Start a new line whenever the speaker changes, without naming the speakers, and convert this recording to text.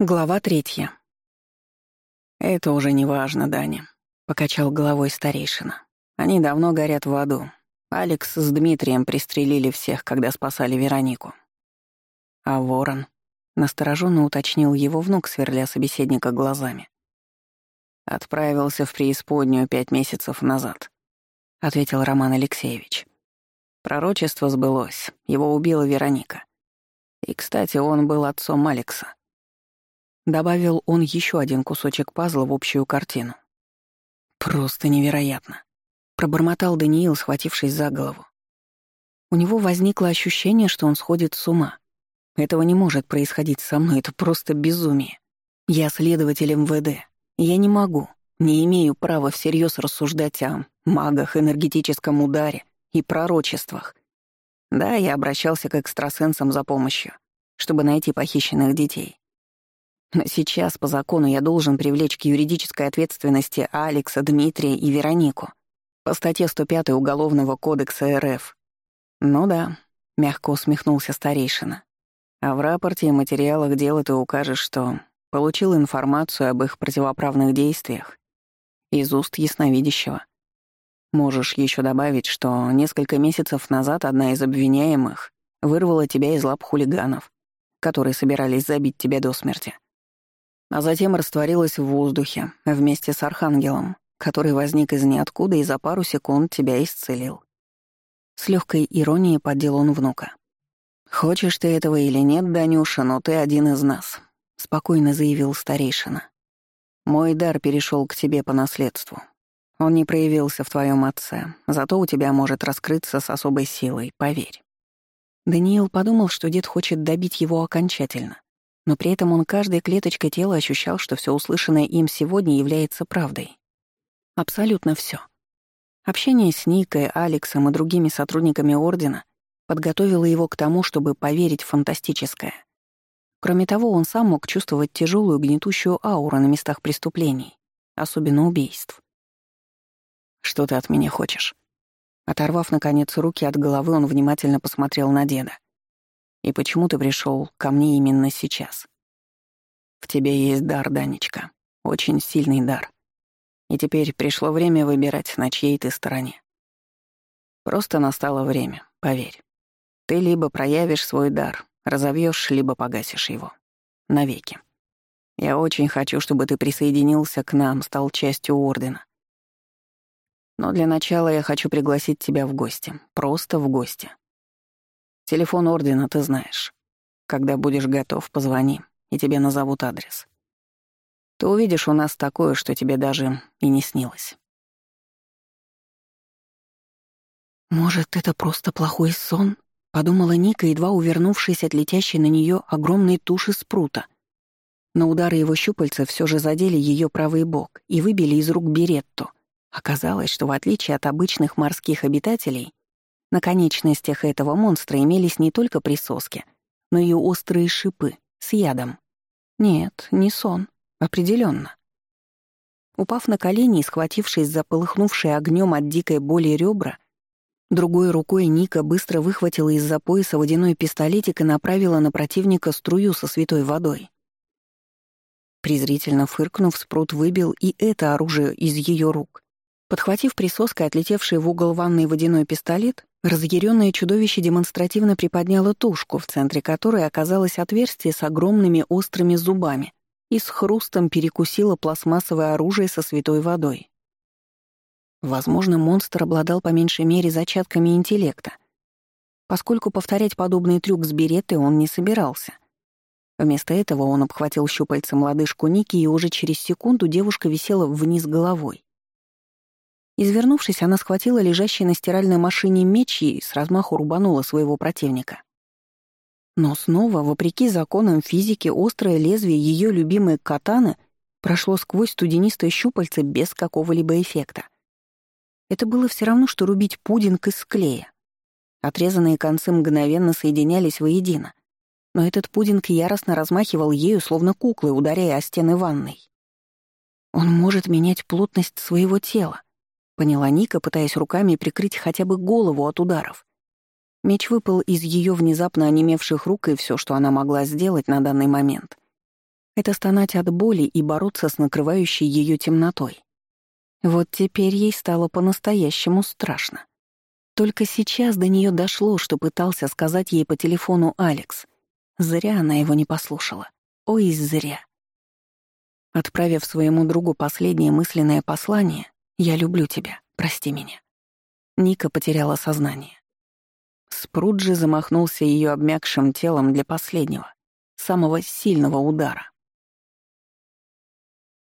Глава третья. «Это уже не важно, Даня», — покачал головой старейшина. «Они давно горят в аду. Алекс с Дмитрием пристрелили всех, когда спасали Веронику». «А ворон?» — настороженно уточнил его внук, сверля собеседника глазами. «Отправился в преисподнюю пять месяцев назад», — ответил Роман Алексеевич. «Пророчество сбылось. Его убила Вероника. И, кстати, он был отцом Алекса». Добавил он еще один кусочек пазла в общую картину. «Просто невероятно!» — пробормотал Даниил, схватившись за голову. У него возникло ощущение, что он сходит с ума. Этого не может происходить со мной, это просто безумие. Я следователь МВД. Я не могу, не имею права всерьез рассуждать о магах, энергетическом ударе и пророчествах. Да, я обращался к экстрасенсам за помощью, чтобы найти похищенных детей. Сейчас по закону я должен привлечь к юридической ответственности Алекса, Дмитрия и Веронику по статье 105 Уголовного кодекса РФ. Ну да, мягко усмехнулся старейшина. А в рапорте и материалах дела ты укажешь, что получил информацию об их противоправных действиях из уст ясновидящего. Можешь еще добавить, что несколько месяцев назад одна из обвиняемых вырвала тебя из лап хулиганов, которые собирались забить тебя до смерти. А затем растворилась в воздухе вместе с Архангелом, который возник из ниоткуда и за пару секунд тебя исцелил. С легкой иронией поддел он внука. «Хочешь ты этого или нет, Данюша, но ты один из нас», — спокойно заявил старейшина. «Мой дар перешел к тебе по наследству. Он не проявился в твоем отце, зато у тебя может раскрыться с особой силой, поверь». Даниил подумал, что дед хочет добить его окончательно но при этом он каждой клеточкой тела ощущал, что все услышанное им сегодня является правдой. Абсолютно все. Общение с Никой, Алексом и другими сотрудниками Ордена подготовило его к тому, чтобы поверить в фантастическое. Кроме того, он сам мог чувствовать тяжелую гнетущую ауру на местах преступлений, особенно убийств. «Что ты от меня хочешь?» Оторвав, наконец, руки от головы, он внимательно посмотрел на деда. И почему ты пришел ко мне именно сейчас? В тебе есть дар, Данечка. Очень сильный дар. И теперь пришло время выбирать, на чьей ты стороне. Просто настало время, поверь. Ты либо проявишь свой дар, разовьешь, либо погасишь его. Навеки. Я очень хочу, чтобы ты присоединился к нам, стал частью Ордена. Но для начала я хочу пригласить тебя в гости. Просто в гости. Телефон Ордена ты знаешь. Когда будешь готов, позвони, и тебе назовут адрес. Ты увидишь у нас такое, что тебе даже и не снилось.
«Может, это просто плохой сон?» — подумала Ника, едва увернувшись от летящей на нее огромной туши спрута. Но удары его щупальца все же задели ее правый бок и выбили из рук Беретту. Оказалось, что в отличие от обычных морских обитателей — на конечностях этого монстра имелись не только присоски, но и острые шипы с ядом. Нет, не сон. определенно. Упав на колени и схватившись за полыхнувшие огнем от дикой боли ребра, другой рукой Ника быстро выхватила из-за пояса водяной пистолетик и направила на противника струю со святой водой. Презрительно фыркнув, спрут выбил и это оружие из ее рук. Подхватив присоской отлетевший в угол ванной водяной пистолет, Разъяренное чудовище демонстративно приподняло тушку, в центре которой оказалось отверстие с огромными острыми зубами и с хрустом перекусило пластмассовое оружие со святой водой. Возможно, монстр обладал по меньшей мере зачатками интеллекта, поскольку повторять подобный трюк с береты он не собирался. Вместо этого он обхватил щупальцем лодыжку Ники, и уже через секунду девушка висела вниз головой. Извернувшись, она схватила лежащий на стиральной машине меч и с размаху рубанула своего противника. Но снова, вопреки законам физики, острое лезвие ее любимой катаны прошло сквозь студенистые щупальце без какого-либо эффекта. Это было все равно, что рубить пудинг из клея. Отрезанные концы мгновенно соединялись воедино. Но этот пудинг яростно размахивал ею, словно куклы, ударяя о стены ванной. Он может менять плотность своего тела, Поняла Ника, пытаясь руками прикрыть хотя бы голову от ударов. Меч выпал из ее внезапно онемевших рук, и все, что она могла сделать на данный момент. Это стонать от боли и бороться с накрывающей ее темнотой. Вот теперь ей стало по-настоящему страшно. Только сейчас до нее дошло, что пытался сказать ей по телефону Алекс. Зря она его не послушала. Ой, зря. Отправив своему другу последнее мысленное послание, я люблю тебя, прости меня». Ника потеряла сознание. Спруджи замахнулся ее обмякшим телом для последнего, самого сильного удара.